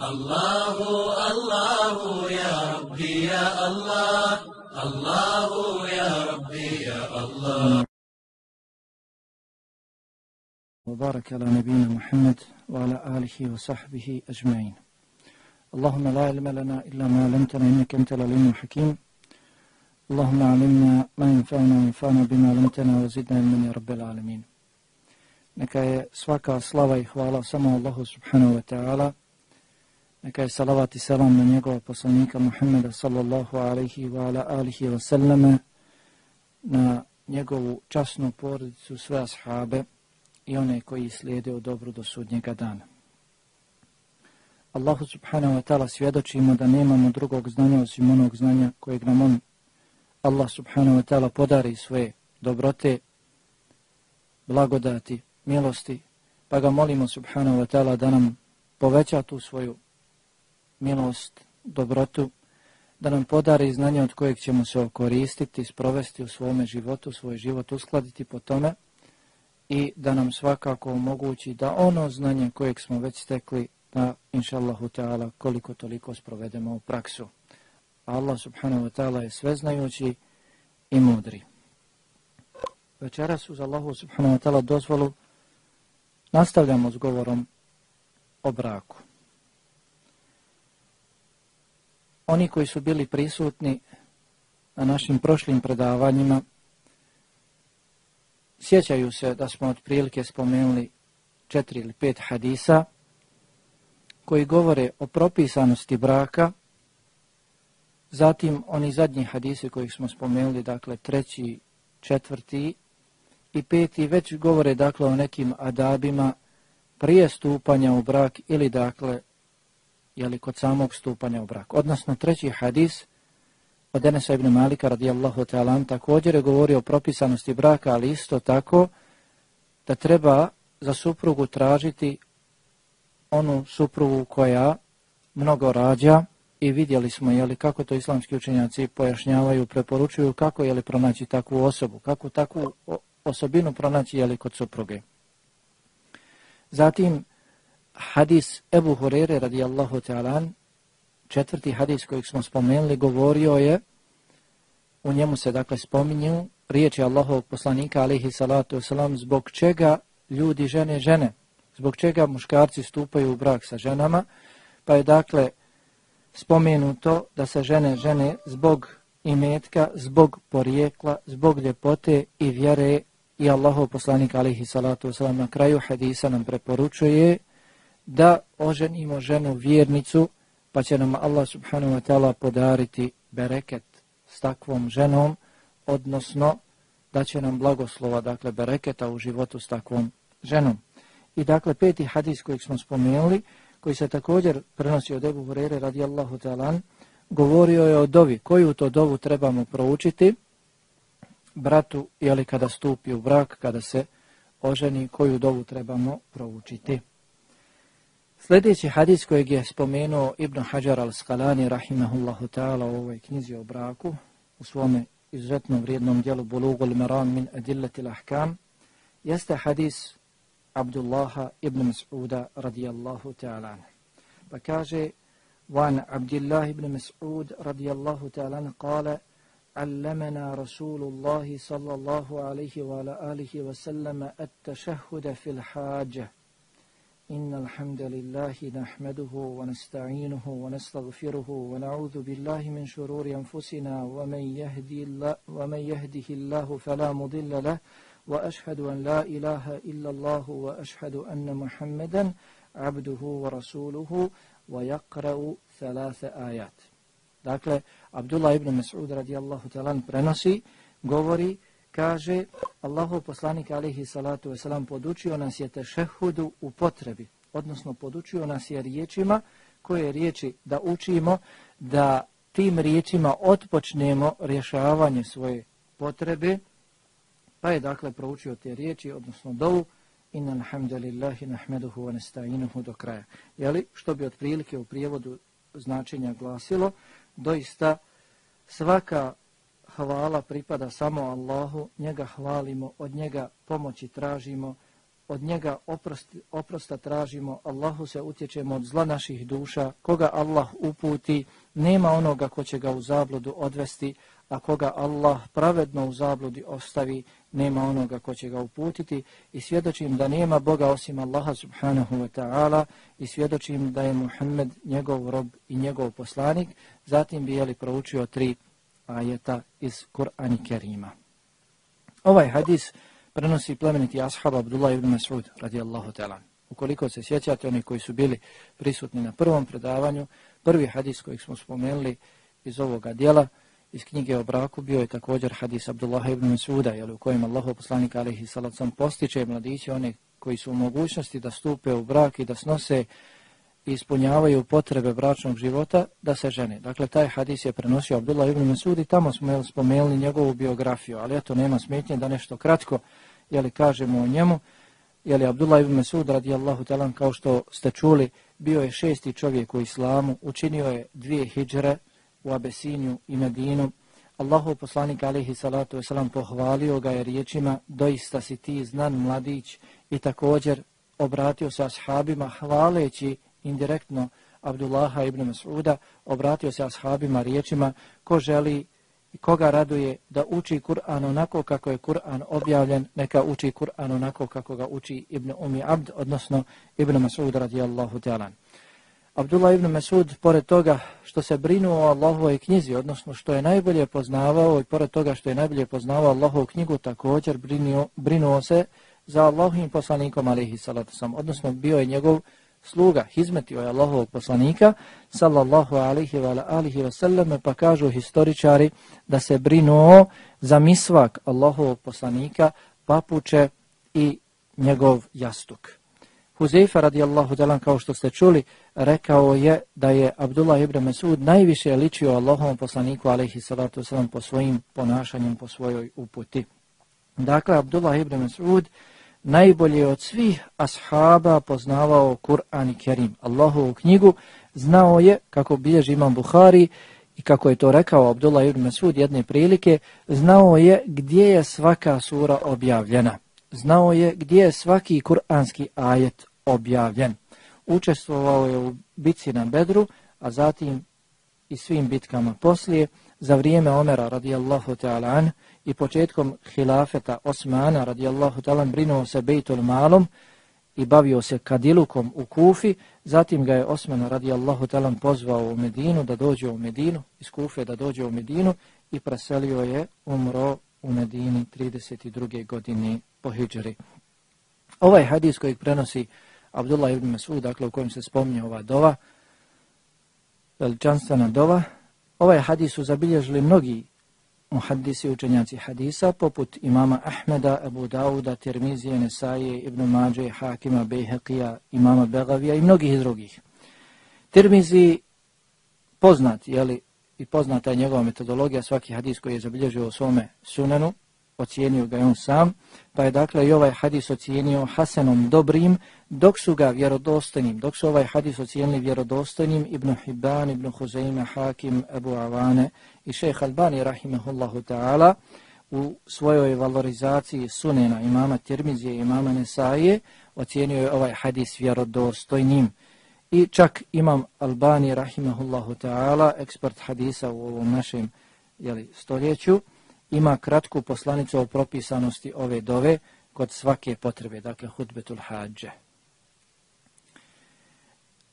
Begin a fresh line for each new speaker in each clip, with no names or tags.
الله الله يا ربي يا الله الله يا ربي يا الله
وبارك على نبينا محمد وعلى آله وصحبه أجمعين. اللهم لا علم لنا إلا ما علمتنا إنك أنت العليم الحكيم. اللهم علمنا ما ينفعنا وينفعنا بما علمتنا وزدنا من يا رب العالمين. Slava i hvala samo Allahu subhanahu wa ta'ala. Neka je salavat i salam na njegova poslanika Muhammeda sallallahu alaihi wa ala alihi wa sallame, na njegovu časnu porodicu, sve ashabe i one koji slijede u dobru do sudnjega dana. Allahu subhanahu wa ta'ala svjedočimo da nemamo drugog znanja osim onog znanja kojeg nam on, Allah subhanahu wa ta'ala podari svoje dobrote, blagodati, milosti, pa ga molimo subhanahu wa ta'ala da nam poveća tu svoju milost, dobrotu, da nam podari znanje od kojeg ćemo se koristiti, sprovesti u svome životu, svoj život uskladiti po tome i da nam svakako omogući da ono znanje kojeg smo već stekli, da inša Allahu ta'ala koliko toliko sprovedemo u praksu. Allah subhanahu wa ta'ala je sveznajući i mudri. Večeras uz Allahu subhanahu wa ta'ala dozvolu nastavljamo s govorom o braku. Oni koji su bili prisutni na našim prošlim predavanjima sjećaju se da smo otprilike spomenuli četiri ili pet hadisa koji govore o propisanosti braka, zatim oni zadnji hadisi koji smo spomenuli, dakle treći, četvrti i peti, već govore dakle o nekim adabima prije stupanja u brak ili dakle jeli, kod samog stupanja u brak. Odnosno, treći hadis od Enesa ibn Malika radijallahu ta'ala također je govorio o propisanosti braka, ali isto tako da treba za suprugu tražiti onu suprugu koja mnogo rađa i vidjeli smo jeli, kako to islamski učenjaci pojašnjavaju, preporučuju kako jeli, pronaći takvu osobu, kako takvu osobinu pronaći jeli, kod supruge. Zatim, hadis Ebu Hurere radijallahu ta'ala, četvrti hadis kojeg smo spomenuli, govorio je, u njemu se dakle spominju riječi Allahovog poslanika alaihi salatu wasalam, zbog čega ljudi žene žene, zbog čega muškarci stupaju u brak sa ženama, pa je dakle spomenuto da se žene žene zbog imetka, zbog porijekla, zbog ljepote i vjere i Allahov poslanik alaihi salatu wasalam na kraju hadisa nam preporučuje da oženimo ženu vjernicu, pa će nam Allah subhanahu wa ta'ala podariti bereket s takvom ženom, odnosno da će nam blagoslova, dakle bereketa u životu s takvom ženom. I dakle peti hadis kojeg smo spomenuli, koji se također prenosi od Ebu Hurere radijallahu ta'alan, govorio je o dovi. Koju to dovu trebamo proučiti? Bratu, jeli kada stupi u brak, kada se oženi, koju dovu trebamo proučiti? Sljedeći hadis kojeg je spomenuo Ibn Hajar al-Skalani, rahimahullahu ta'ala, u ovoj knjizi o braku, u svome izuzetno vrijednom dijelu Bulugul Maram min Adillati l-Ahkam, jeste hadis Abdullaha ibn Mas'uda radijallahu ta'ala. Pa kaže, van Abdillah ibn Mas'ud radijallahu ta'ala kale, علمنا رسول الله صلى الله عليه وعلى آله وسلم التشهد في الحاجة إن الحمد لله نحمده ونستعينه ونستغفره ونعوذ بالله من شرور أنفسنا ومن يهدي الله, ومن يهده الله فلا مضل له وأشهد أن لا إله إلا الله وأشهد أن محمدا عبده ورسوله ويقرأ ثلاث آيات. Dakle, Abdullah ibn Mas'ud radijallahu talan prenosi, govori, kaže Allahu poslanik alihi salatu wasalam podučio nas je tešehudu u potrebi, odnosno podučio nas je riječima koje riječi da učimo, da tim riječima otpočnemo rješavanje svoje potrebe, pa je dakle proučio te riječi, odnosno dovu, inna alhamdulillahi nahmeduhu wa nesta'inuhu do kraja. Jeli, što bi otprilike u prijevodu značenja glasilo, doista svaka hvala pripada samo Allahu, njega hvalimo, od njega pomoći tražimo, od njega oprosti, oprosta tražimo, Allahu se utječemo od zla naših duša, koga Allah uputi, nema onoga ko će ga u zabludu odvesti, a koga Allah pravedno u zabludi ostavi, nema onoga ko će ga uputiti i svjedočim da nema Boga osim Allaha subhanahu wa ta'ala i svjedočim da je Muhammed njegov rob i njegov poslanik, zatim bi jeli proučio tri ajeta iz Kur'ani Kerima. Ovaj hadis prenosi plemeniti ashab Abdullah ibn Mas'ud radijallahu ta'ala. Ukoliko se sjećate, oni koji su bili prisutni na prvom predavanju, prvi hadis kojeg smo spomenuli iz ovoga dijela, iz knjige o braku, bio je također hadis Abdullah ibn Mas'uda, jel, u kojem Allah poslanik alaihi salacom postiče mladiće, one koji su u mogućnosti da stupe u brak i da snose i ispunjavaju potrebe bračnog života, da se žene. Dakle, taj hadis je prenosio Abdullah ibn Mesud i tamo smo jel, spomenuli njegovu biografiju, ali eto, nema smetnje da nešto kratko jeli, kažemo o njemu. Jeli, Abdullah ibn Mas'ud radijallahu talan, kao što ste čuli, bio je šesti čovjek u islamu, učinio je dvije hijđre u Abesinju i Medinu. Allahu poslanik alihi salatu wasalam pohvalio ga je riječima doista si ti znan mladić i također obratio se ashabima hvaleći indirektno Abdullaha ibn Mas'uda, obratio se ashabima riječima ko želi i koga raduje da uči Kur'an onako kako je Kur'an objavljen, neka uči Kur'an onako kako ga uči Ibn Umi Abd, odnosno Ibn Mas'ud radijallahu ta'ala. Abdullah ibn Mas'ud, pored toga što se brinuo o Allahovoj knjizi, odnosno što je najbolje poznavao i pored toga što je najbolje poznavao Allahovu knjigu, također brinuo, brinuo se za Allahovim poslanikom, alihi salatu sam, odnosno bio je njegov sluga, hizmetio ovaj je Allahovog poslanika, sallallahu alihi wa alihi wa sallam, pa kažu historičari da se brinuo za misvak Allahovog poslanika, papuče i njegov jastuk. Huzeifa radijallahu talan, kao što ste čuli, rekao je da je Abdullah ibn Masud najviše ličio Allahovom poslaniku, alaihi salatu wasalam, po svojim ponašanjem, po svojoj uputi. Dakle, Abdullah ibn Masud najbolje od svih ashaba poznavao Kur'an i Kerim, Allahovu knjigu, znao je, kako bilježi imam Buhari, i kako je to rekao Abdullah ibn Masud jedne prilike, znao je gdje je svaka sura objavljena. Znao je gdje je svaki kur'anski ajet objavljen. Učestvovao je u bitci na Bedru, a zatim i svim bitkama poslije, za vrijeme Omera radijallahu ta'ala anhu, i početkom hilafeta Osmana radijallahu ta'ala brinuo se Bejtul Malom i bavio se kadilukom u Kufi, zatim ga je Osman radijallahu ta'ala pozvao u Medinu da dođe u Medinu, iz Kufe da dođe u Medinu i preselio je umro u Medini 32. godine po Hidžri. Ovaj hadis kojeg prenosi Abdullah ibn Masud, dakle u kojem se spominje ova dova, veličanstvena dova, ovaj hadis su zabilježili mnogi muhaddisi učenjaci hadisa, poput imama Ahmeda, Abu Dauda, Tirmizije, Nesaje, Ibn Mađe, Hakima, Bejheqija, imama Begavija i mnogih drugih. Tirmizi poznat, jeli, i poznata je njegova metodologija, svaki hadis koji je zabilježio u svome sunenu, ocijenio ga on sam, pa je dakle i ovaj hadis ocijenio Hasanom dobrim, dok su ga vjerodostojnim, dok su ovaj hadis ocijenili vjerodostojnim Ibn Hibban, Ibn Huzaima, Hakim, Abu Avane i šejh Albani, rahimahullahu ta'ala, u svojoj valorizaciji sunena imama Tirmizije i imama Nesaije, ocijenio je ovaj hadis vjerodostojnim. I čak imam Albani, rahimahullahu ta'ala, ekspert hadisa u ovom našem jeli, stoljeću, ima kratku poslanicu o propisanosti ove dove kod svake potrebe, dakle hudbetul hađe.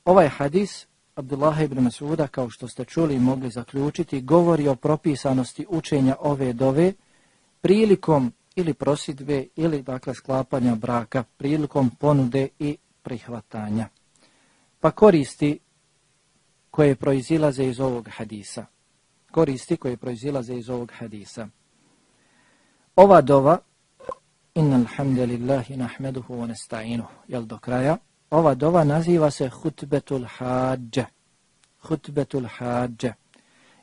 Ovaj hadis Abdullah ibn Masuda, kao što ste čuli i mogli zaključiti, govori o propisanosti učenja ove dove prilikom ili prosidbe ili dakle sklapanja braka, prilikom ponude i prihvatanja. Pa koristi koje proizilaze iz ovog hadisa. Koristi koje proizilaze iz ovog hadisa. Ova dova, inna alhamdulillahi nahmeduhu wa nesta'inuhu, jel do kraja, ova dova naziva se hutbetul hađa. Hutbetul hađa.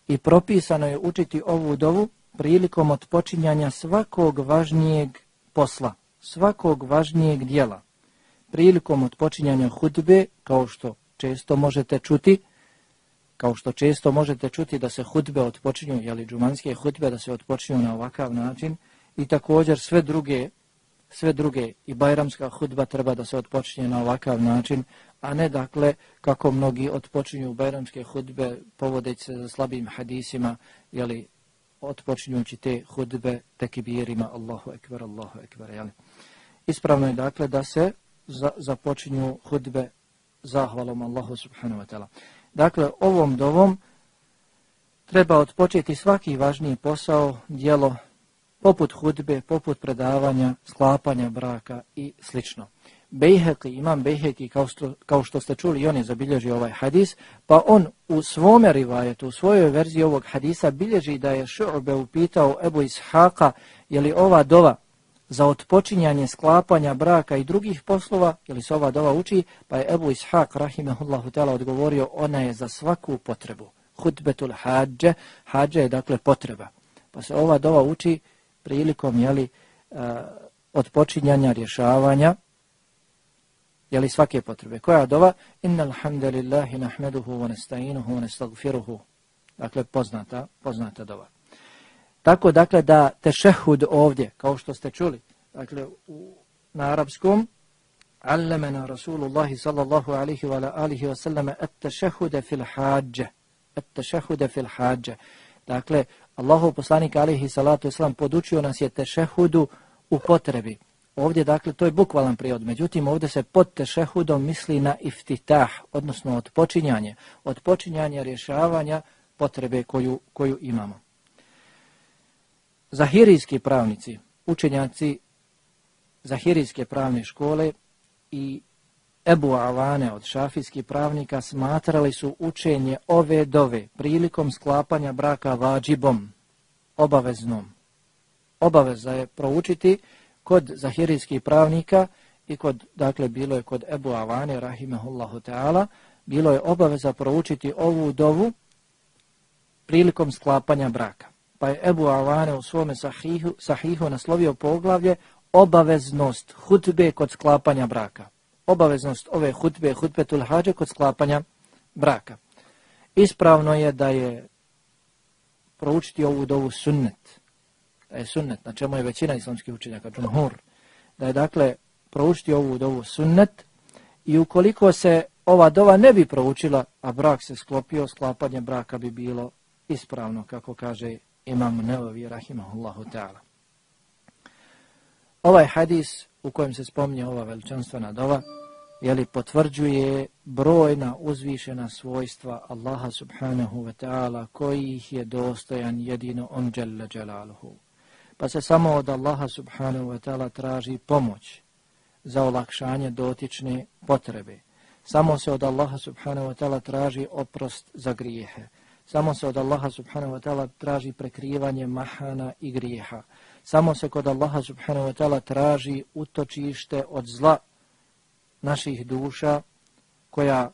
I propisano je učiti ovu dovu prilikom odpočinjanja svakog važnijeg posla, svakog važnijeg dijela. Prilikom odpočinjanja hutbe, kao što često možete čuti, kao što često možete čuti da se hutbe odpočinju, jeli džumanske hutbe da se odpočinju na ovakav način, i također sve druge sve druge i bajramska hudba treba da se odpočinje na ovakav način, a ne dakle kako mnogi odpočinju bajramske hudbe povodeći se za slabim hadisima, jeli, odpočinjući te hudbe tekibirima Allahu ekber, Allahu ekber, jeli. Ispravno je dakle da se za, započinju hudbe zahvalom Allahu subhanahu wa ta'ala. Dakle, ovom dovom treba odpočeti svaki važniji posao, dijelo, poput hudbe, poput predavanja, sklapanja braka i slično. Bejheki, imam Bejheki, kao, kao što ste čuli, on je zabilježio ovaj hadis, pa on u svome rivajetu, u svojoj verziji ovog hadisa, bilježi da je Šu'be upitao Ebu Ishaqa, je li ova dova za odpočinjanje sklapanja braka i drugih poslova, je li se ova dova uči, pa je Ebu Ishaq, rahimahullahu ta'ala, odgovorio, ona je za svaku potrebu. Hudbetul hađe, hađe je dakle potreba. Pa se ova dova uči prilikom, jeli, e, odpočinjanja, rješavanja, jeli svake potrebe. Koja dova? Inna alhamdulillahi nahmeduhu wa nesta'inuhu wa nestagfiruhu. Dakle, poznata, poznata dova. Tako, dakle, da tešehud ovdje, kao što ste čuli, dakle, u, na arapskom, Allamana Rasulullahi sallallahu alihi wa alihi wa sallame et tešehude fil hađe. Et tešehude fil hađe. Dakle, Allahov poslanik alihi salatu islam podučio nas je tešehudu u potrebi. Ovdje, dakle, to je bukvalan prijod. Međutim, ovdje se pod tešehudom misli na iftitah, odnosno odpočinjanje. Odpočinjanje rješavanja potrebe koju, koju imamo. Zahirijski pravnici, učenjaci Zahirijske pravne škole i Ebu Avane od šafijskih pravnika smatrali su učenje ove dove prilikom sklapanja braka vađibom, obaveznom. Obaveza je proučiti kod zahirijskih pravnika i kod, dakle, bilo je kod Ebu Avane, rahimehullahu ta'ala, bilo je obaveza proučiti ovu dovu prilikom sklapanja braka. Pa je Ebu Avane u svome sahihu, sahihu naslovio poglavlje obaveznost hutbe kod sklapanja braka. Obaveznost ove hutbe, hutbetul hađe kod sklapanja braka. Ispravno je da je proučiti ovu dovu sunnet, da je sunnet, na čemu je većina islamskih učenjaka, džumhur, da je dakle proučiti ovu dovu sunnet i ukoliko se ova dova ne bi proučila, a brak se sklopio, sklapanje braka bi bilo ispravno, kako kaže imam Neovi, rahimahullahu ta'ala. Ovaj hadis u kojem se spominje ova veličanstvena dova, jeli potvrđuje brojna uzvišena svojstva Allaha subhanahu wa ta'ala koji ih je dostojan jedino on jalla jalaluhu pa se samo od Allaha subhanahu wa ta'ala traži pomoć za olakšanje dotične potrebe. Samo se od Allaha subhanahu wa ta'ala traži oprost za grijehe. Samo se od Allaha subhanahu wa ta'ala traži prekrivanje mahana i grijeha. Samo se kod Allaha subhanahu wa ta'ala traži utočište od zla naših duša koja,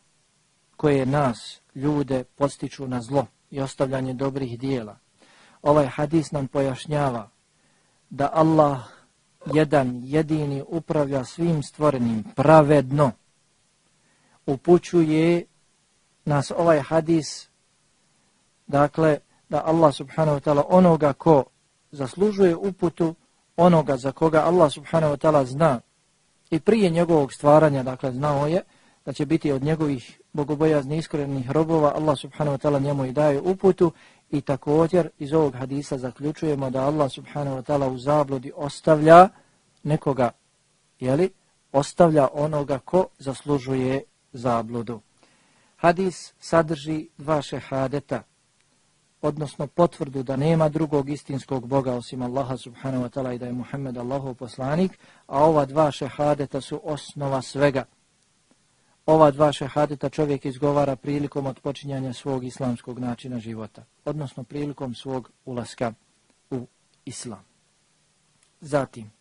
koje nas, ljude, postiču na zlo i ostavljanje dobrih dijela. Ovaj hadis nam pojašnjava da Allah jedan jedini upravlja svim stvorenim pravedno upućuje nas ovaj hadis dakle da Allah subhanahu wa ta'ala onoga ko zaslužuje uputu onoga za koga Allah subhanahu wa ta'ala zna. I prije njegovog stvaranja dakle znao je da će biti od njegovih bogobojazni iskrenih robova. Allah subhanahu wa ta'ala njemu i daje uputu. I također iz ovog hadisa zaključujemo da Allah subhanahu wa ta'ala u zabludi ostavlja nekoga, jeli, ostavlja onoga ko zaslužuje zabludu. Hadis sadrži dva šehadeta, odnosno potvrdu da nema drugog istinskog Boga osim Allaha subhanahu wa ta'ala i da je Muhammed Allahov poslanik, a ova dva šehadeta su osnova svega ova dva šehadeta čovjek izgovara prilikom odpočinjanja svog islamskog načina života, odnosno prilikom svog ulaska u islam. Zatim,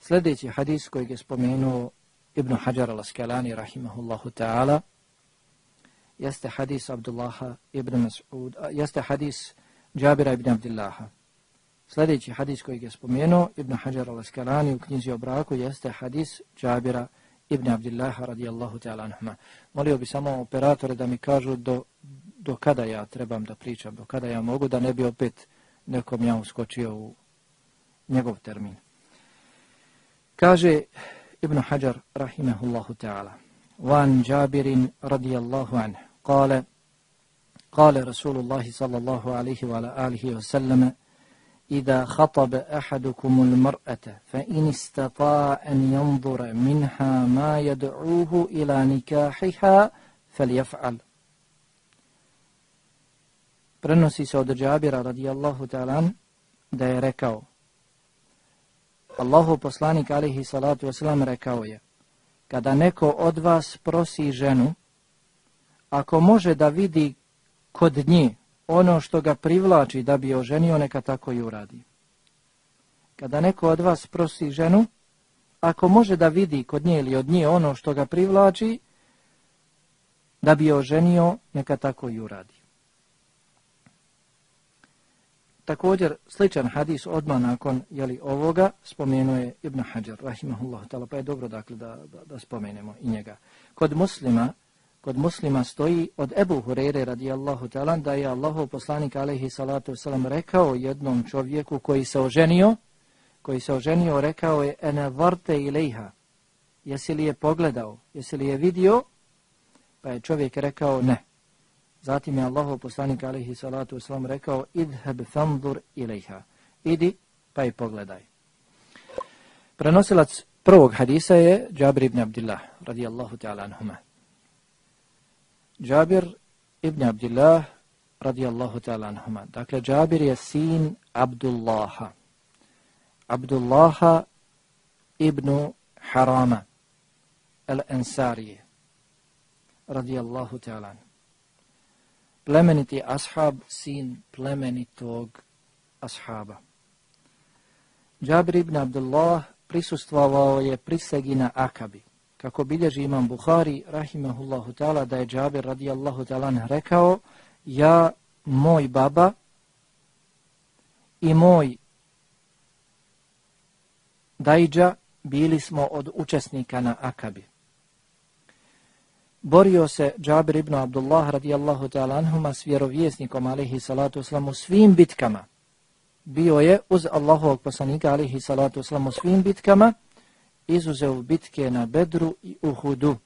sljedeći hadis koji je spomenuo Ibn Hajar al-Askalani, rahimahullahu ta'ala, jeste hadis Abdullaha ibn Mas'ud, jeste hadis Džabira ibn Abdillaha. Sljedeći hadis koji je spomenuo Ibn Hajar al-Skalani u knjizi o braku jeste hadis Džabira ibn Abdillaha radijallahu ta'ala anuhma. Molio bi samo operatore da mi kažu do, do kada ja trebam da pričam, do kada ja mogu da ne bi opet nekom ja uskočio u njegov termin. Kaže Ibn Hajar rahimehullahu ta'ala. وعن جابر رضي الله عنه قال قال رسول الله صلى الله عليه وعلى آله وسلم إذا خطب أحدكم المرأة فإن استطاع أن ينظر منها ما يدعوه إلى نكاحها فليفعل Prenosi se od Džabira radijallahu ta'ala da je rekao Allahu poslanik alihi salatu wasalam rekao je kada neko od vas prosi ženu ako može da vidi kod nje ono što ga privlači da bi oženio, neka tako i uradi. Kada neko od vas prosi ženu, ako može da vidi kod nje ili od nje ono što ga privlači, da bi oženio, neka tako i uradi. Također, sličan hadis odmah nakon jeli, ovoga spomenuje Ibn Hajar, rahimahullah, pa je dobro dakle, da, da, da spomenemo i njega. Kod muslima, kod muslima stoji od Ebu Hurere radijallahu ta'ala da je Allahov poslanik alaihi salatu wasalam rekao jednom čovjeku koji se oženio, koji se oženio rekao je ene varte ilaiha, jesi li je pogledao, jesi li je vidio, pa je čovjek rekao ne. Zatim je Allahov poslanik alaihi salatu wasalam rekao idheb fandur ilaiha, idi pa je pogledaj. Prenosilac prvog hadisa je Džabir ibn Abdillah radijallahu ta'ala anhumah. Džabir ibn Abdillah radijallahu ta'ala anhuma. Dakle, Džabir je sin Abdullaha. Abdullaha ibn Harama el-Ensarije radijallahu ta'ala Plemeniti ashab, sin plemenitog ashaba. Džabir ibn Abdullah prisustvovao je prisegi na Akabi kako bilježi imam Buhari, rahimahullahu ta'ala, da je Džabir radijallahu ta'ala rekao, ja, moj baba i moj dajđa bili smo od učesnika na Akabi. Borio se Džabir ibn Abdullah radijallahu ta'ala anhuma s vjerovjesnikom alihi salatu u svim bitkama. Bio je uz Allahovog poslanika alihi salatu u svim bitkama, izuzeo bitke na Bedru i Uhudu.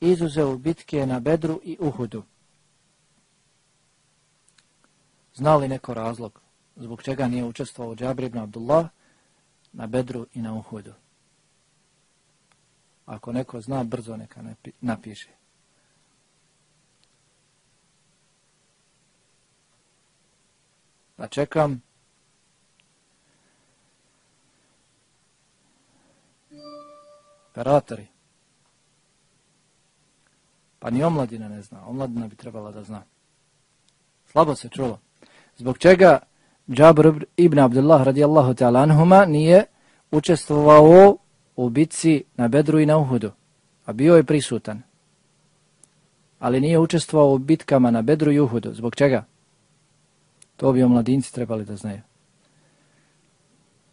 Izuzeo bitke na Bedru i Uhudu. Zna li neko razlog zbog čega nije učestvovao Džabri ibn Abdullah na Bedru i na Uhudu? Ako neko zna, brzo neka napiše. Da čekam. Operatori. Pa ni omladina ne zna, omladina bi trebala da zna. Slabo se čulo. Zbog čega Džabr ibn Abdullah radijallahu ta'ala anhuma nije učestvovao u bitci na Bedru i na Uhudu, a bio je prisutan. Ali nije učestvovao u bitkama na Bedru i Uhudu. Zbog čega? To bi omladinci trebali da znaju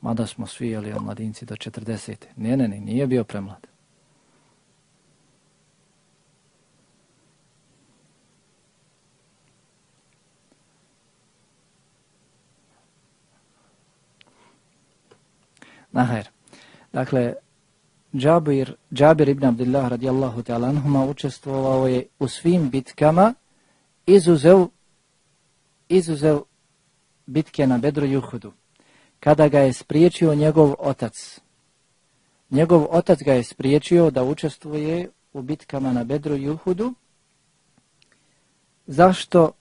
mada smo svi jeli mladinci do 40. Ne, ne, ne, nije bio premlad. Nahajr. Dakle, Džabir, Džabir ibn Abdillah radijallahu ta'ala anhuma učestvovao je u svim bitkama izuzev, izuzev bitke na Bedru i Uhudu kada ga je spriječio njegov otac. Njegov otac ga je spriječio da učestvuje u bitkama na Bedru i Uhudu. Zašto?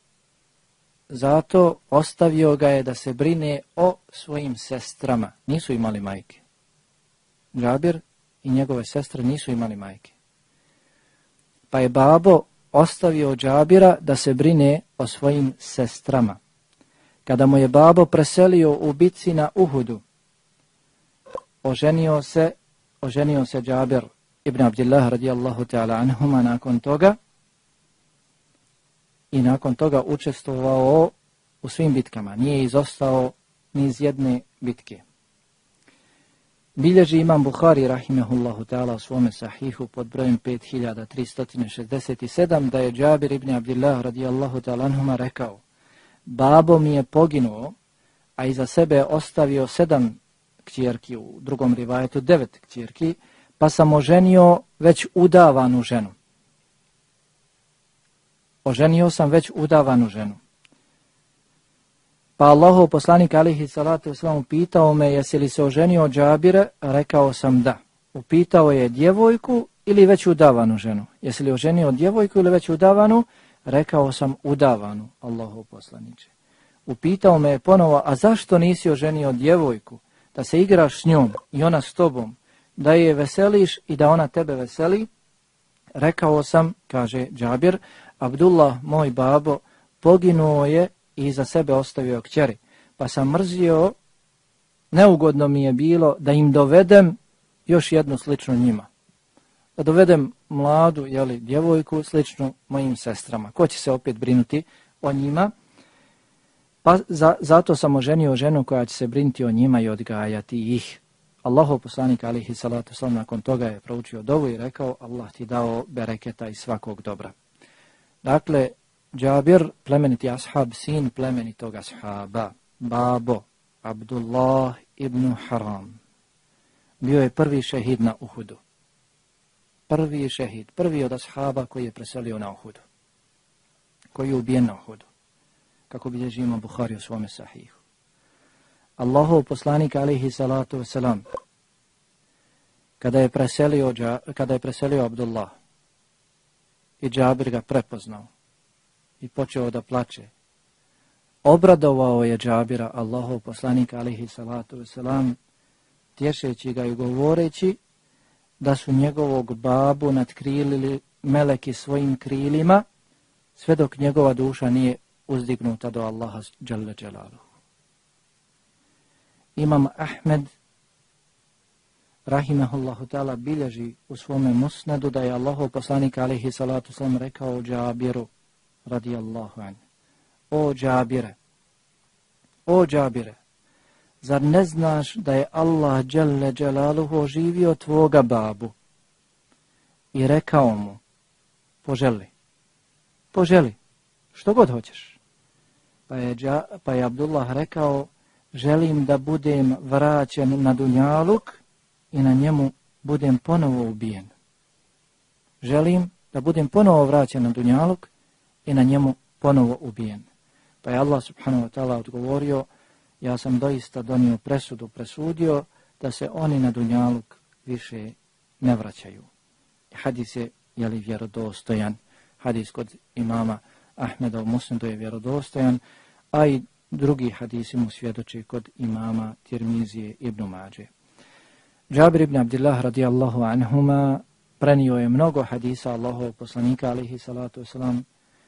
Zato ostavio ga je da se brine o svojim sestrama. Nisu imali majke. Džabir i njegove sestre nisu imali majke. Pa je babo ostavio Džabira da se brine o svojim sestrama kada mu je babo preselio u bitci na Uhudu, oženio se, oženio se Džabir ibn Abdillah radijallahu ta'ala anhuma nakon toga i nakon toga učestvovao u svim bitkama, nije izostao ni iz jedne bitke. Bilježi imam Bukhari rahimehullahu ta'ala u svome sahihu pod brojem 5367 da je Džabir ibn Abdillah radijallahu ta'ala anhuma rekao babo mi je poginuo, a iza sebe ostavio sedam kćerki, u drugom rivajetu devet kćerki, pa sam oženio već udavanu ženu. Oženio sam već udavanu ženu. Pa Allahov poslanik alihi salatu wasalam pitao me jesi li se oženio džabire, rekao sam da. Upitao je djevojku ili već udavanu ženu. Jesi li oženio djevojku ili već udavanu? Rekao sam udavanu, Allahov poslaniče. Upitao me je ponovo, a zašto nisi oženio djevojku? Da se igraš s njom i ona s tobom, da je veseliš i da ona tebe veseli? Rekao sam, kaže Džabir, Abdullah, moj babo, poginuo je i za sebe ostavio kćeri. Pa sam mrzio, neugodno mi je bilo da im dovedem još jednu sličnu njima. Da dovedem mladu, jeli, djevojku, sličnu mojim sestrama. Ko će se opet brinuti o njima? Pa za, zato sam oženio ženu koja će se brinuti o njima i odgajati ih. Allahov poslanik alihi salatu sallam nakon toga je proučio dovu i rekao Allah ti dao bereketa i svakog dobra. Dakle, Džabir, plemeniti ashab, sin plemenitog ashaba, babo, Abdullah ibn Haram, bio je prvi šehid na Uhudu. Prvi šehid, prvi od ashaba koji je preselio na Uhudu. Koji je ubijen na Uhudu. Kako bilježimo ima Bukhari u svome sahihu. Allahov poslanik alihi salatu wasalam, kada je preselio, kada je preselio Abdullah, i Džabir ga prepoznao, i počeo da plače. Obradovao je Džabira, Allahov poslanik, alihi salatu wasalam, tješeći ga i govoreći da su njegovog babu nadkrilili meleki svojim krilima, sve dok njegova duša nije uzdignuta do Allaha dželle dželalu. Imam Ahmed rahimahullahu ta'ala bilježi u svome musnadu da je Allahov poslanik alihi salatu sam rekao Džabiru, radijallahu anhu. O džabire, o džabire, zar ne znaš da je Allah dželle Đelaluhu oživio tvoga babu i rekao mu, poželi, poželi, što god hoćeš. Pa je, pa je Abdullah rekao, želim da budem vraćen na Dunjaluk i na njemu budem ponovo ubijen. Želim da budem ponovo vraćen na Dunjaluk i na njemu ponovo ubijen. Pa je Allah subhanahu wa ta'ala odgovorio, ja sam doista donio presudu, presudio da se oni na Dunjaluk više ne vraćaju. Hadis je, je li vjerodostojan? Hadis kod imama Ahmeda u Muslimu je vjerodostojan, a i drugi hadisi mu svjedoče kod imama Tirmizije ibn Mađe. Džabir ibn Abdillah radijallahu anhuma prenio je mnogo hadisa Allahov poslanika alihi salatu wasalam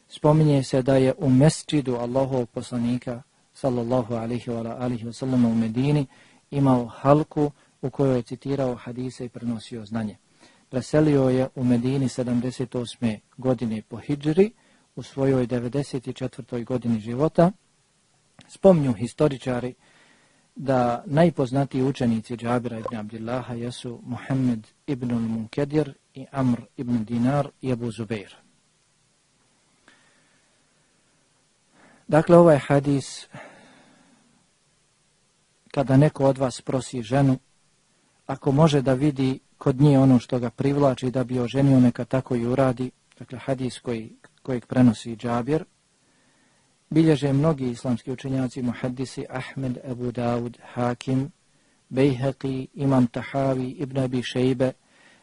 spominje se da je u mesčidu Allahovog poslanika sallallahu alaihi wa alihi wa sallam u Medini imao halku u kojoj je citirao hadise i prenosio znanje. Preselio je u Medini 78. godine po Hidžri u svojoj 94. godini života. Spomnju historičari da najpoznatiji učenici Džabira ibn Abdillaha jesu Muhammed ibn al-Munkedir i Amr ibn Dinar i Abu Zubair. Dakle, ovaj hadis, kada neko od vas prosi ženu, ako može da vidi kod nje ono što ga privlači da bi oženio, neka tako i uradi, dakle, hadis koji, kojeg prenosi Džabir, bilježe mnogi islamski učenjaci, muhaddisi Ahmed, Abu Dawud, Hakim, Bejheqi, Imam Tahavi, Ibn Abi Šejbe,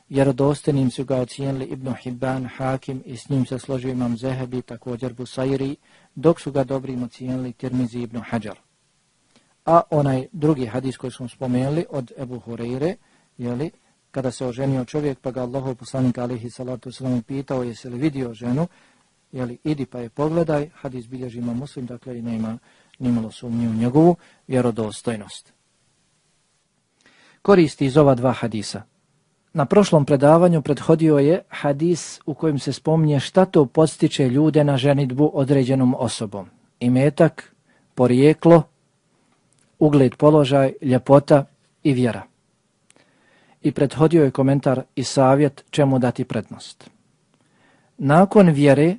vjerodostenim su ga ocijenili Ibn Hibban, Hakim i s njim se složio Imam Zehebi, također Busairi, dok su ga dobrim ocijenili Tirmizi ibn Hajar. A onaj drugi hadis koji smo spomenuli od Ebu Hureyre, jeli, kada se oženio čovjek, pa ga Allahov poslanik alihi salatu wasalam pitao jesi li vidio ženu, jeli, idi pa je pogledaj, hadis bilježi ima muslim, dakle i nema nimalo sumnje u njegovu vjerodostojnost. Koristi iz ova dva hadisa. Na prošlom predavanju prethodio je hadis u kojem se spominje šta to podstiče ljude na ženitbu određenom osobom. Imetak, porijeklo, ugled položaj, ljepota i vjera. I prethodio je komentar i savjet čemu dati prednost. Nakon vjere,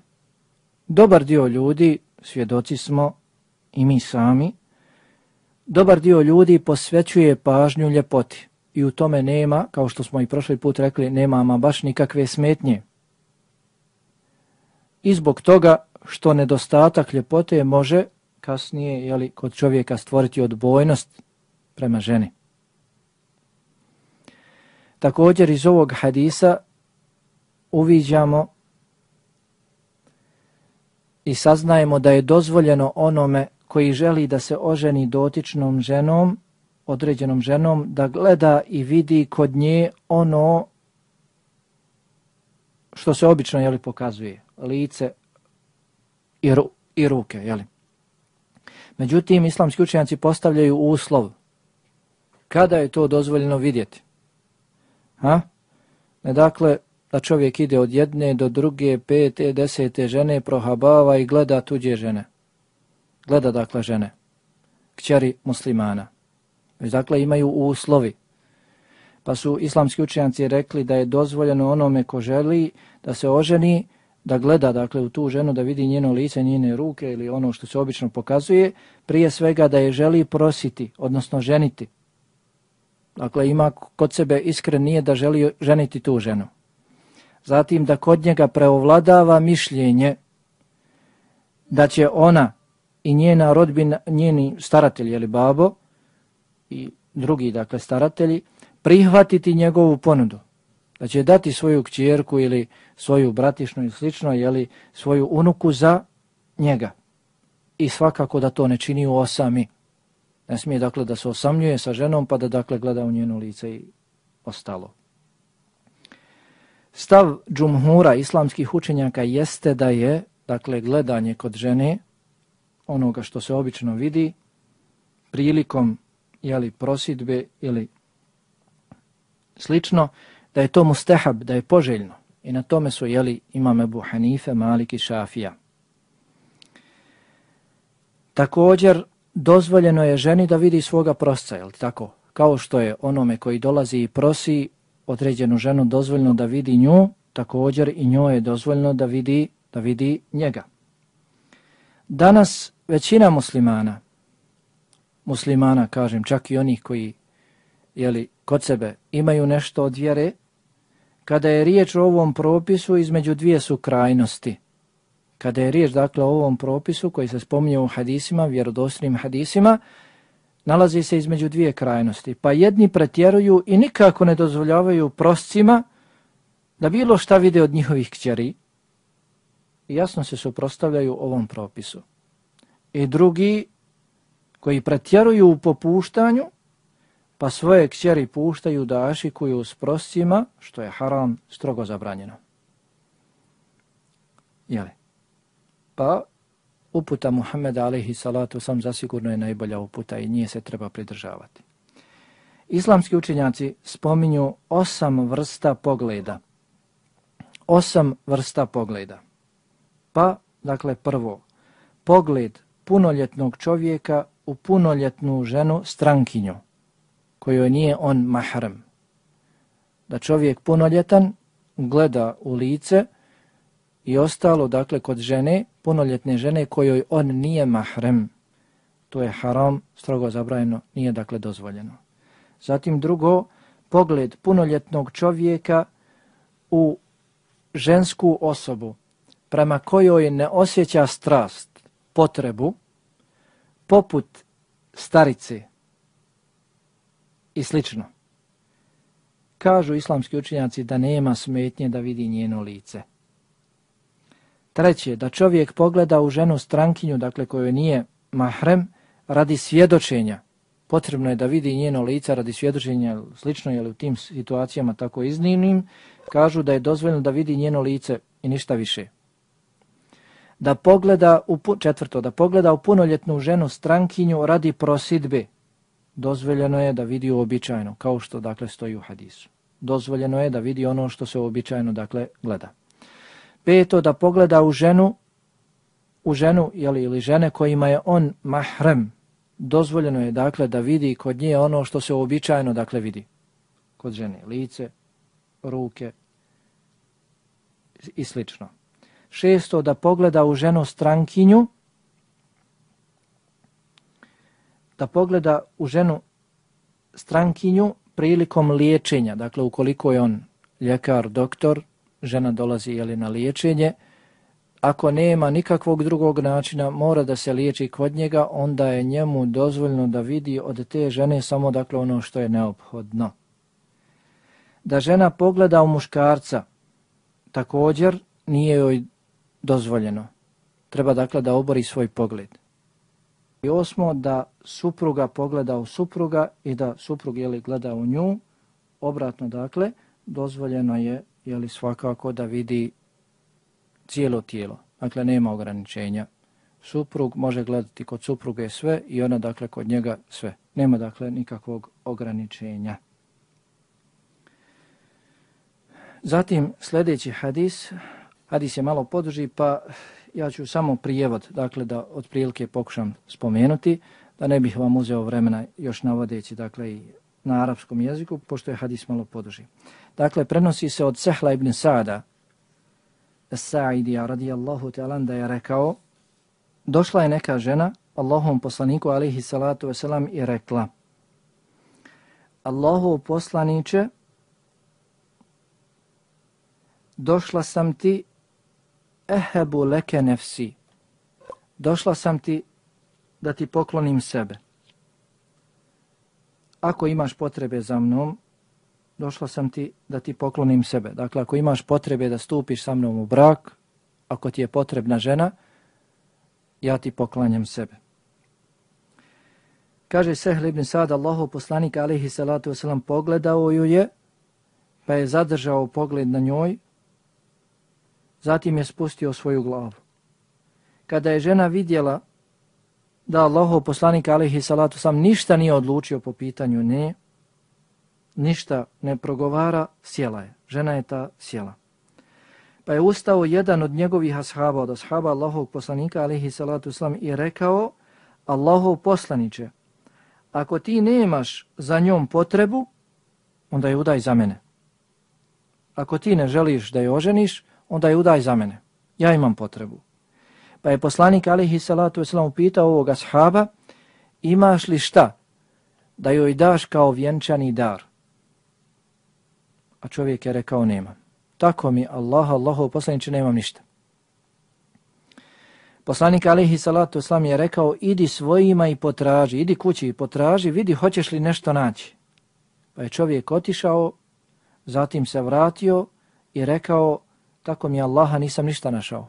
dobar dio ljudi, svjedoci smo i mi sami, dobar dio ljudi posvećuje pažnju ljepoti i u tome nema, kao što smo i prošli put rekli, nema ama baš nikakve smetnje. I zbog toga što nedostatak ljepote može kasnije jeli, kod čovjeka stvoriti odbojnost prema ženi. Također iz ovog hadisa uviđamo i saznajemo da je dozvoljeno onome koji želi da se oženi dotičnom ženom, određenom ženom, da gleda i vidi kod nje ono što se obično jeli, pokazuje, lice i, ru, i ruke. Jeli. Međutim, islamski učenjaci postavljaju uslov kada je to dozvoljeno vidjeti. Ha? Ne, dakle, da čovjek ide od jedne do druge, pete, desete žene, prohabava i gleda tuđe žene. Gleda dakle žene, kćeri muslimana. Već dakle imaju uslovi. Pa su islamski učenjaci rekli da je dozvoljeno onome ko želi da se oženi, da gleda dakle u tu ženu, da vidi njeno lice, njene ruke ili ono što se obično pokazuje, prije svega da je želi prositi, odnosno ženiti. Dakle, ima kod sebe iskren nije da želi ženiti tu ženu. Zatim da kod njega preovladava mišljenje da će ona i njena rodbina, njeni staratelji ili babo i drugi dakle staratelji prihvatiti njegovu ponudu. Da će dati svoju kćerku ili svoju bratišnu i slično, jeli svoju unuku za njega. I svakako da to ne čini u osami. Ne smije dakle da se osamljuje sa ženom pa da dakle gleda u njeno lice i ostalo. Stav džumhura islamskih učenjaka jeste da je dakle gledanje kod žene onoga što se obično vidi prilikom jeli, prosidbe ili slično, da je to mustahab, da je poželjno. I na tome su jeli imam Ebu Hanife, Malik i Šafija. Također, dozvoljeno je ženi da vidi svoga prosca, jel tako? Kao što je onome koji dolazi i prosi određenu ženu dozvoljno da vidi nju, također i njoj je dozvoljno da vidi, da vidi njega. Danas većina muslimana, muslimana kažem, čak i onih koji jeli, kod sebe imaju nešto od vjere, kada je riječ o ovom propisu između dvije su krajnosti – kada je riječ dakle o ovom propisu koji se spominje u hadisima, vjerodostnim hadisima, nalazi se između dvije krajnosti. Pa jedni pretjeruju i nikako ne dozvoljavaju proscima da bilo šta vide od njihovih kćeri i jasno se suprostavljaju ovom propisu. I drugi koji pretjeruju u popuštanju, pa svoje kćeri puštaju da ašikuju s proscima, što je haram strogo zabranjeno. Jeli? Pa uputa Muhammeda alaihi salatu sam zasigurno je najbolja uputa i nije se treba pridržavati. Islamski učenjaci spominju osam vrsta pogleda. Osam vrsta pogleda. Pa, dakle, prvo, pogled punoljetnog čovjeka u punoljetnu ženu strankinju, kojoj nije on mahram. Da čovjek punoljetan gleda u lice i ostalo, dakle, kod žene, punoljetne žene kojoj on nije mahrem. To je haram, strogo zabrajeno, nije dakle dozvoljeno. Zatim drugo, pogled punoljetnog čovjeka u žensku osobu prema kojoj ne osjeća strast, potrebu, poput starice i slično. Kažu islamski učinjaci da nema smetnje da vidi njeno lice. Treće, da čovjek pogleda u ženu strankinju, dakle koju nije mahrem, radi svjedočenja. Potrebno je da vidi njeno lice radi svjedočenja, slično je li u tim situacijama tako iznimnim, kažu da je dozvoljeno da vidi njeno lice i ništa više. Da pogleda u, četvrto, da pogleda u punoljetnu ženu strankinju radi prosidbe, dozvoljeno je da vidi uobičajeno, kao što dakle stoji u hadisu. Dozvoljeno je da vidi ono što se uobičajeno dakle gleda. Peto, da pogleda u ženu, u ženu jeli, ili žene kojima je on mahrem. Dozvoljeno je dakle da vidi kod nje ono što se uobičajeno dakle vidi. Kod žene lice, ruke i slično. Šesto, da pogleda u ženu strankinju da pogleda u ženu strankinju prilikom liječenja. Dakle, ukoliko je on ljekar, doktor, žena dolazi jeli, na liječenje, ako nema nikakvog drugog načina, mora da se liječi kod njega, onda je njemu dozvoljno da vidi od te žene samo dakle ono što je neophodno. Da žena pogleda u muškarca, također nije joj dozvoljeno. Treba dakle da obori svoj pogled. I osmo, da supruga pogleda u supruga i da suprug jeli, gleda u nju, obratno dakle, dozvoljeno je jeli, svakako da vidi cijelo tijelo. Dakle, nema ograničenja. Suprug može gledati kod supruge sve i ona dakle kod njega sve. Nema dakle nikakvog ograničenja. Zatim sljedeći hadis, hadis je malo poduži pa ja ću samo prijevod, dakle da od prilike pokušam spomenuti, da ne bih vam uzeo vremena još navodeći dakle i na arapskom jeziku, pošto je hadis malo poduži. Dakle, prenosi se od Sehla ibn Sada, Sa'idija radijallahu ta'ala da je rekao došla je neka žena Allahom poslaniku alihi salatu wasalam i rekla Allahu poslaniće došla sam ti ehebu leke nefsi došla sam ti da ti poklonim sebe ako imaš potrebe za mnom došla sam ti da ti poklonim sebe. Dakle, ako imaš potrebe da stupiš sa mnom u brak, ako ti je potrebna žena, ja ti poklanjam sebe. Kaže Sehl ibn Sad, Allahu poslanik alihi salatu wasalam pogledao ju je, pa je zadržao pogled na njoj, zatim je spustio svoju glavu. Kada je žena vidjela da Allahov poslanik alihi salatu sam ništa nije odlučio po pitanju ne, ništa ne progovara, sjela je. Žena je ta sjela. Pa je ustao jedan od njegovih ashaba, od ashaba Allahog poslanika, alihi salatu sam i rekao, Allahov poslaniće, ako ti nemaš za njom potrebu, onda je udaj za mene. Ako ti ne želiš da je oženiš, onda je udaj za mene. Ja imam potrebu. Pa je poslanik, alihi salatu islam, upitao ovog ashaba, imaš li šta da joj daš kao vjenčani dar? a čovjek je rekao nema. Tako mi Allah, Allahu poslaniče, nemam ništa. Poslanik alihi salatu islam je rekao, idi svojima i potraži, idi kući i potraži, vidi hoćeš li nešto naći. Pa je čovjek otišao, zatim se vratio i rekao, tako mi Allaha nisam ništa našao.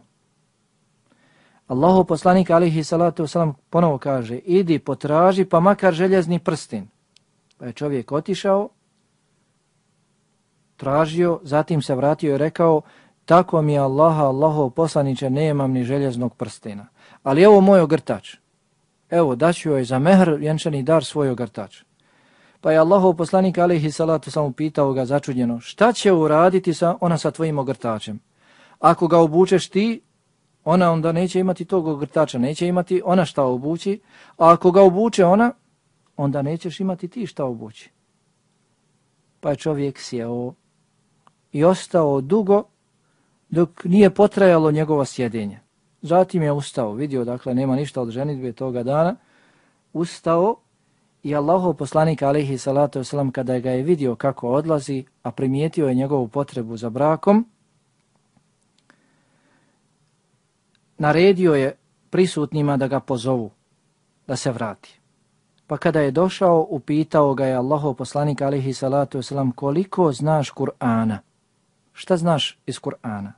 Allahu poslanik alihi salatu wasalam ponovo kaže, idi potraži pa makar željezni prstin. Pa je čovjek otišao, tražio, zatim se vratio i rekao, tako mi je Allaha, Allahov poslaniće, nemam ni željeznog prstena. Ali evo moj ogrtač. Evo, daću joj za mehr vjenčani dar svoj ogrtač. Pa je Allahov poslanik, alihi salatu, samo pitao ga začudjeno, šta će uraditi sa, ona sa tvojim ogrtačem? Ako ga obučeš ti, ona onda neće imati tog ogrtača, neće imati ona šta obući, a ako ga obuče ona, onda nećeš imati ti šta obući. Pa je čovjek sjeo i ostao dugo dok nije potrajalo njegovo sjedenje. Zatim je ustao, vidio dakle nema ništa od ženitbe toga dana, ustao i Allahov poslanik alihi salatu wasalam kada ga je vidio kako odlazi, a primijetio je njegovu potrebu za brakom, naredio je prisutnima da ga pozovu, da se vrati. Pa kada je došao, upitao ga je Allahov poslanik alihi salatu wasalam koliko znaš Kur'ana šta znaš iz Kur'ana?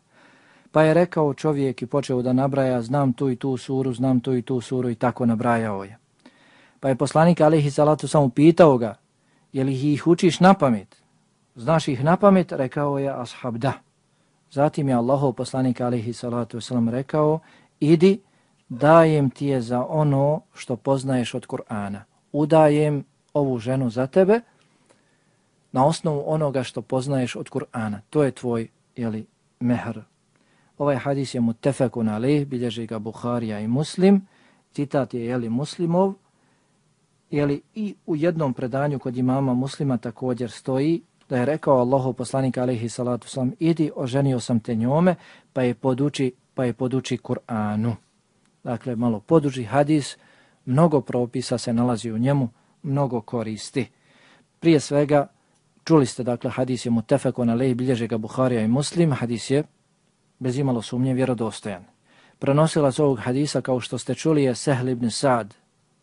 Pa je rekao čovjek i počeo da nabraja, znam tu i tu suru, znam tu i tu suru i tako nabrajao je. Pa je poslanik alihi salatu samo pitao ga, je li ih učiš na pamet? Znaš ih na pamet? Rekao je ashab da. Zatim je Allahov poslanik alihi salatu wasalam rekao, idi, dajem ti je za ono što poznaješ od Kur'ana. Udajem ovu ženu za tebe, na osnovu onoga što poznaješ od Kur'ana. To je tvoj, jeli, mehr. Ovaj hadis je mu tefekun alih, bilježi ga Buharija i Muslim. Citat je, jeli, Muslimov. Jeli, i u jednom predanju kod imama Muslima također stoji da je rekao Allahu poslanik alaihi salatu sam, idi, oženio sam te njome, pa je poduči, pa je poduči Kur'anu. Dakle, malo poduži hadis mnogo propisa se nalazi u njemu, mnogo koristi. Prije svega, čuli ste dakle hadis je mutefeko na lehi bilježe ga Buharija i Muslim, hadis je bez imalo sumnje vjerodostojan. Prenosilac ovog hadisa kao što ste čuli je Sehl ibn Sa'd,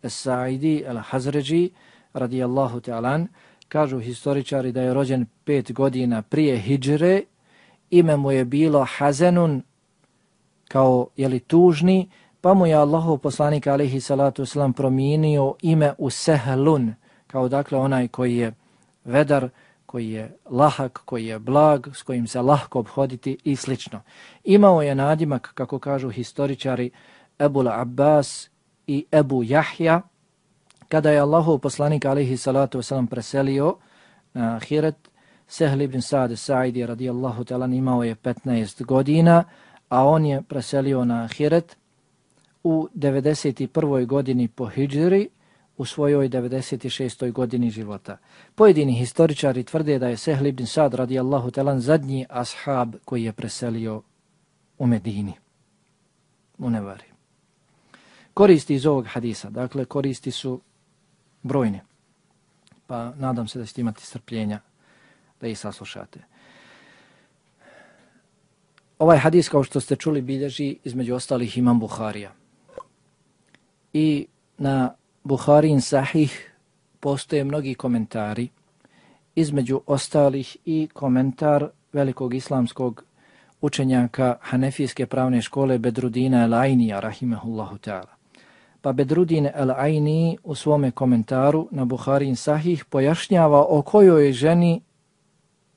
Sa'idi al-Hazređi, radijallahu ta'alan, kažu historičari da je rođen pet godina prije Hidžre, ime mu je bilo Hazenun, kao jeli tužni, pa mu je Allahov poslanik alihi salatu selam promijenio ime u Sehlun, kao dakle onaj koji je vedar, koji je lahak, koji je blag, s kojim se lahko obhoditi i slično. Imao je nadimak, kako kažu historičari, Ebul Abbas i Ebu Jahja, kada je Allahov poslanik alaihi salatu wasalam preselio eh, na Ahiret, Sehl ibn Sa'd Sa'idi radijallahu ta'ala imao je 15 godina, a on je preselio na Ahiret u 91. godini po Hidžri, u svojoj 96. godini života. Pojedini historičari tvrde da je Sehl ibn Sad radijallahu talan zadnji ashab koji je preselio u Medini, u Nevari. Koristi iz ovog hadisa, dakle koristi su brojne, pa nadam se da ćete imati strpljenja da ih saslušate. Ovaj hadis, kao što ste čuli, bilježi između ostalih imam Buharija. I na Buharin sahih postoje mnogi komentari, između ostalih i komentar velikog islamskog učenjaka Hanefijske pravne škole Bedrudina el-Ainija, rahimahullahu ta'ala. Pa Bedrudin el-Aini u svome komentaru na Buharin sahih pojašnjava o kojoj ženi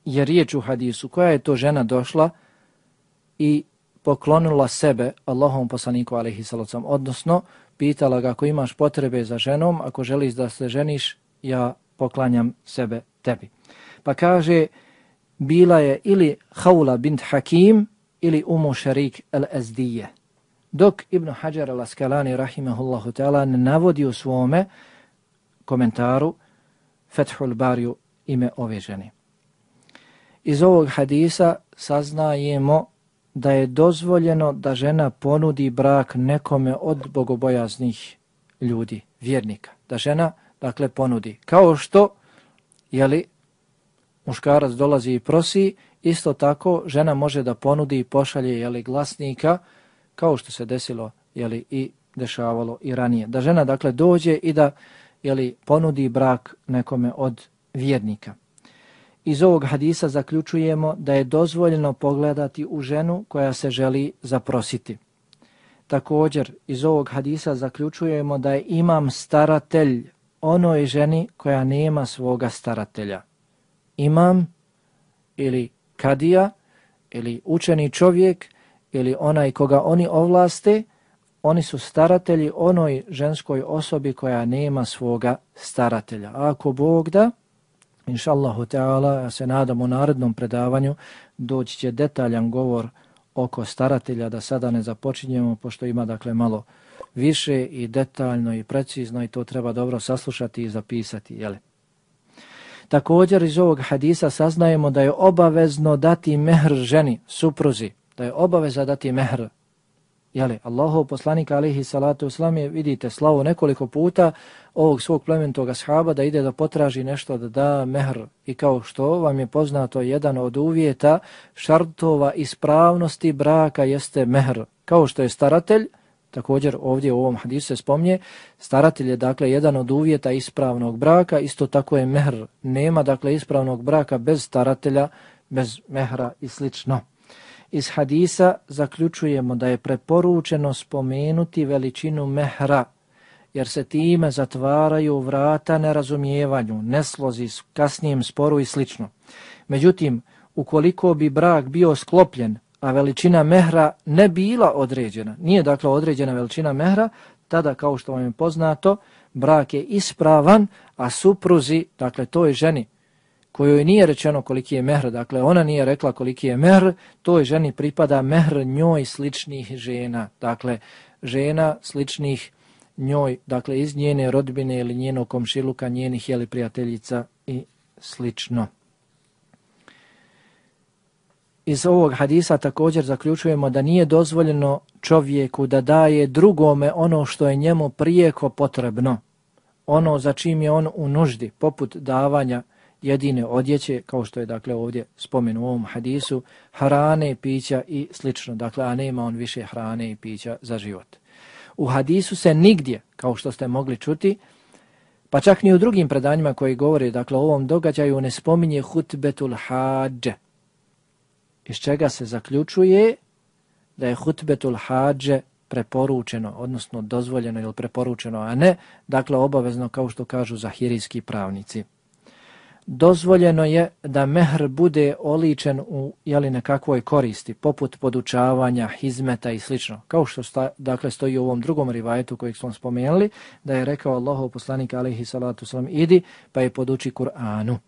je riječ u hadisu, koja je to žena došla i poklonila sebe Allahom poslaniku alaihi salacom, odnosno pitala ga ako imaš potrebe za ženom, ako želiš da se ženiš, ja poklanjam sebe tebi. Pa kaže, bila je ili Hawla bint Hakim ili Umu Šarik el-Ezdije. Dok Ibn Hajar al-Askalani rahimahullahu ta'ala ne navodi u svome komentaru Fethul Bariju ime ove žene. Iz ovog hadisa saznajemo da je dozvoljeno da žena ponudi brak nekome od bogobojaznih ljudi, vjernika. Da žena, dakle, ponudi. Kao što, jeli, muškarac dolazi i prosi, isto tako žena može da ponudi i pošalje, jeli, glasnika, kao što se desilo, jeli, i dešavalo i ranije. Da žena, dakle, dođe i da, jeli, ponudi brak nekome od vjernika. Iz ovog hadisa zaključujemo da je dozvoljeno pogledati u ženu koja se želi zaprositi. Također, iz ovog hadisa zaključujemo da je imam staratelj onoj ženi koja nema svoga staratelja. Imam ili kadija ili učeni čovjek ili onaj koga oni ovlaste, oni su staratelji onoj ženskoj osobi koja nema svoga staratelja. A ako Bog da, Inša Allahu Teala, ja se nadam u narednom predavanju, doći će detaljan govor oko staratelja, da sada ne započinjemo, pošto ima dakle malo više i detaljno i precizno i to treba dobro saslušati i zapisati. Jeli? Također iz ovog hadisa saznajemo da je obavezno dati mehr ženi, supruzi, da je obaveza dati mehr Jeli, Allahov poslanik alihi salatu uslam je, vidite, slavu nekoliko puta ovog svog plementog ashaba da ide da potraži nešto da da mehr. I kao što vam je poznato, jedan od uvjeta šartova ispravnosti braka jeste mehr. Kao što je staratelj, također ovdje u ovom hadisu se spomnje, staratelj je dakle jedan od uvjeta ispravnog braka, isto tako je mehr. Nema dakle ispravnog braka bez staratelja, bez mehra i slično. Iz hadisa zaključujemo da je preporučeno spomenuti veličinu mehra, jer se time zatvaraju vrata nerazumijevanju, neslozi, kasnijem sporu i sl. Međutim, ukoliko bi brak bio sklopljen, a veličina mehra ne bila određena, nije dakle određena veličina mehra, tada, kao što vam je poznato, brak je ispravan, a supruzi, dakle toj ženi, kojoj nije rečeno koliki je mehr, dakle ona nije rekla koliki je mehr, toj ženi pripada mehr njoj sličnih žena, dakle žena sličnih njoj, dakle iz njene rodbine ili njenog komšiluka, njenih jeli prijateljica i slično. iz ovog hadisa također zaključujemo da nije dozvoljeno čovjeku da daje drugome ono što je njemu prijeko potrebno, ono za čim je on u nuždi, poput davanja jedine odjeće, kao što je dakle ovdje spomenu u ovom hadisu, hrane, pića i slično, dakle, a nema on više hrane i pića za život. U hadisu se nigdje, kao što ste mogli čuti, pa čak ni u drugim predanjima koji govore, dakle, o ovom događaju ne spominje hutbetul hađe, iz čega se zaključuje da je hutbetul hađe preporučeno, odnosno dozvoljeno ili preporučeno, a ne, dakle, obavezno, kao što kažu zahirijski pravnici dozvoljeno je da mehr bude oličen u jeli, nekakvoj koristi, poput podučavanja, hizmeta i slično. Kao što sta, dakle, stoji u ovom drugom rivajetu kojeg smo spomenuli, da je rekao Allahov poslanik alaihi salatu salam, idi pa je poduči Kur'anu.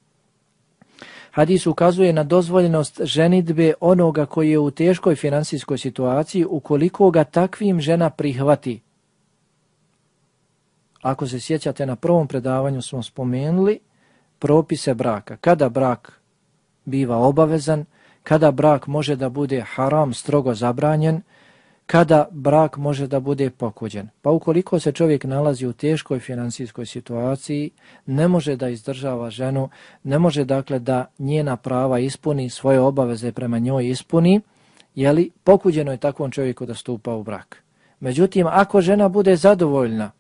Hadis ukazuje na dozvoljenost ženitbe onoga koji je u teškoj finansijskoj situaciji ukoliko ga takvim žena prihvati. Ako se sjećate na prvom predavanju smo spomenuli, propise braka. Kada brak biva obavezan, kada brak može da bude haram, strogo zabranjen, kada brak može da bude pokuđen. Pa ukoliko se čovjek nalazi u teškoj finansijskoj situaciji, ne može da izdržava ženu, ne može dakle da njena prava ispuni, svoje obaveze prema njoj ispuni, jeli pokuđeno je takvom čovjeku da stupa u brak. Međutim, ako žena bude zadovoljna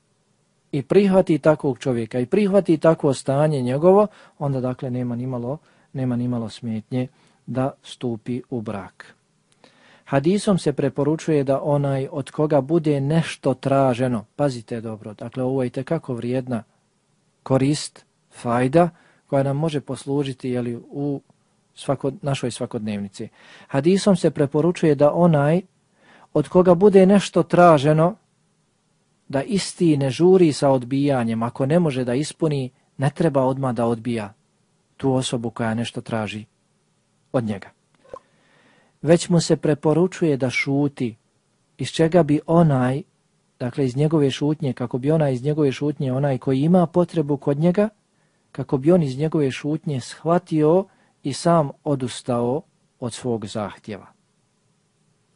i prihvati takvog čovjeka i prihvati takvo stanje njegovo, onda dakle nema nimalo, nema nimalo smetnje da stupi u brak. Hadisom se preporučuje da onaj od koga bude nešto traženo, pazite dobro, dakle ovo je tekako vrijedna korist, fajda, koja nam može poslužiti jeli, u svako, našoj svakodnevnici. Hadisom se preporučuje da onaj od koga bude nešto traženo, da isti ne žuri sa odbijanjem, ako ne može da ispuni, ne treba odma da odbija tu osobu koja nešto traži od njega. Već mu se preporučuje da šuti, iz čega bi onaj, dakle iz njegove šutnje, kako bi onaj iz njegove šutnje, onaj koji ima potrebu kod njega, kako bi on iz njegove šutnje shvatio i sam odustao od svog zahtjeva.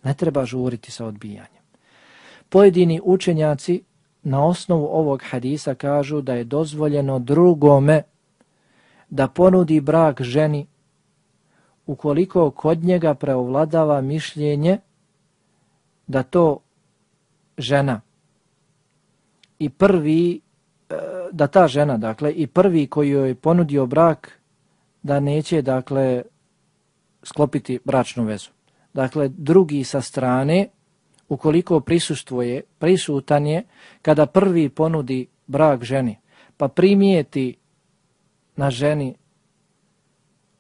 Ne treba žuriti sa odbijanjem. Pojedini učenjaci na osnovu ovog hadisa kažu da je dozvoljeno drugome da ponudi brak ženi ukoliko kod njega preovladava mišljenje da to žena i prvi e, da ta žena dakle i prvi koji joj ponudio brak da neće dakle sklopiti bračnu vezu. Dakle drugi sa strane ukoliko prisustvuje, prisutan je kada prvi ponudi brak ženi, pa primijeti na ženi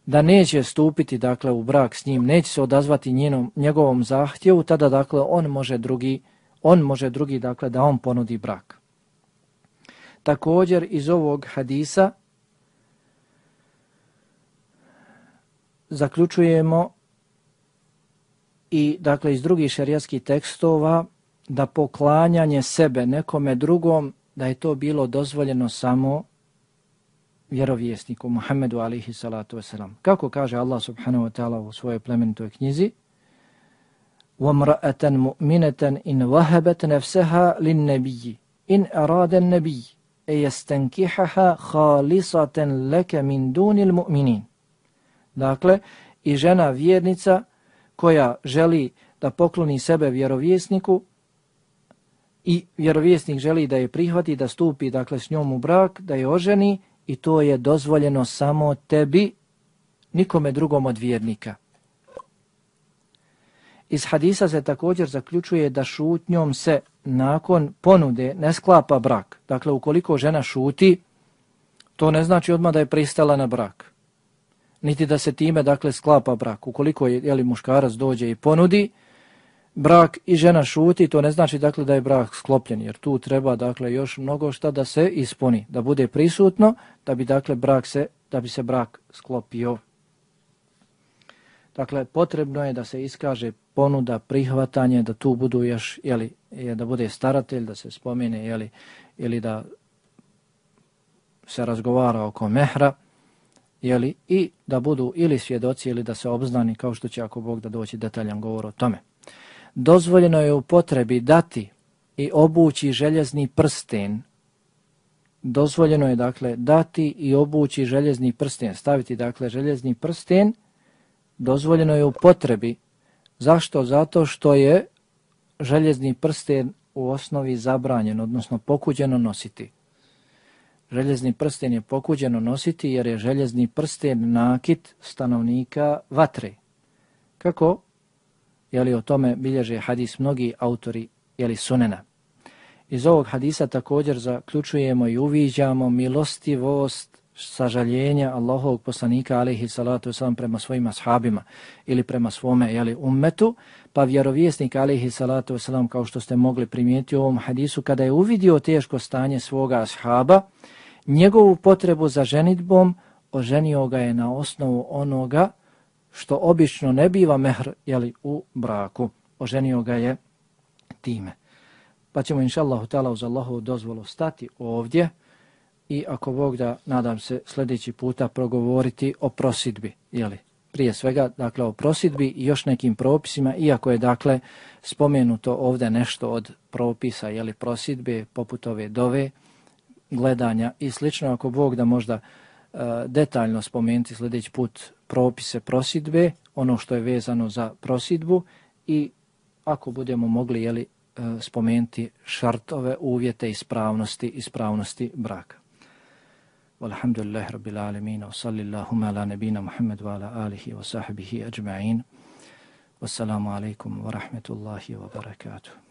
da neće stupiti dakle u brak s njim, neće se odazvati njenom, njegovom zahtjevu, tada dakle on može drugi, on može drugi dakle da on ponudi brak. Također iz ovog hadisa zaključujemo i dakle iz drugih šerijatskih tekstova da poklanjanje sebe nekome drugom da je to bilo dozvoljeno samo vjerovjesniku Muhammedu alihi salatu wasalam. Kako kaže Allah subhanahu wa ta'ala u svojoj plemenitoj knjizi وَمْرَأَةً مُؤْمِنَةً إِنْ وَهَبَتْ نَفْسَهَا لِلنَّبِيِّ إِنْ أَرَادَ النَّبِيِّ اَيَسْتَنْكِحَهَا خَالِصَةً لَكَ مِنْ دُونِ الْمُؤْمِنِينَ Dakle, i žena vjernica koja želi da pokloni sebe vjerovjesniku i vjerovjesnik želi da je prihvati, da stupi dakle s njom u brak, da je oženi i to je dozvoljeno samo tebi, nikome drugom od vjernika. Iz hadisa se također zaključuje da šutnjom se nakon ponude ne sklapa brak. Dakle, ukoliko žena šuti, to ne znači odmah da je pristala na brak niti da se time dakle sklapa brak. Ukoliko je jeli, muškarac dođe i ponudi brak i žena šuti, to ne znači dakle da je brak sklopljen, jer tu treba dakle još mnogo šta da se ispuni, da bude prisutno, da bi dakle brak se, da bi se brak sklopio. Dakle, potrebno je da se iskaže ponuda, prihvatanje, da tu budu još, jeli, da bude staratelj, da se spomene, jeli, ili da se razgovara oko mehra, jeli, i da budu ili svjedoci ili da se obznani kao što će ako Bog da doći detaljan govor o tome. Dozvoljeno je u potrebi dati i obući željezni prsten. Dozvoljeno je dakle dati i obući željezni prsten, staviti dakle željezni prsten. Dozvoljeno je u potrebi. Zašto? Zato što je željezni prsten u osnovi zabranjen, odnosno pokuđeno nositi. Željezni prsten je pokuđeno nositi jer je željezni prsten nakit stanovnika vatre. Kako? Je li o tome bilježe hadis mnogi autori je li sunena. Iz ovog hadisa također zaključujemo i uviđamo milostivost sažaljenja Allahovog poslanika alaihi salatu wasalam prema svojim ashabima ili prema svome jeli, ummetu, pa vjerovjesnik alaihi salatu wasalam kao što ste mogli primijeti u ovom hadisu, kada je uvidio teško stanje svoga ashaba, njegovu potrebu za ženitbom oženio ga je na osnovu onoga što obično ne biva mehr jeli, u braku. Oženio ga je time. Pa ćemo inša Allahu ta'ala uz Allahu dozvolu stati ovdje i ako Bog da, nadam se, sljedeći puta progovoriti o prosidbi. Jeli? Prije svega, dakle, o prosidbi i još nekim propisima, iako je, dakle, spomenuto ovdje nešto od propisa, jeli, prosidbe, poput ove dove, gledanja i slično, ako Bog da možda e, detaljno spomenuti sljedeći put propise prosidbe, ono što je vezano za prosidbu i ako budemo mogli jeli, e, spomenuti šartove, uvjete ispravnosti, ispravnosti braka. Walhamdulillahi rabbil رب wa وصلى ala على نبينا wa ala alihi wa sahbihi ajma'in. Wassalamu alaikum wa rahmetullahi wa barakatuh.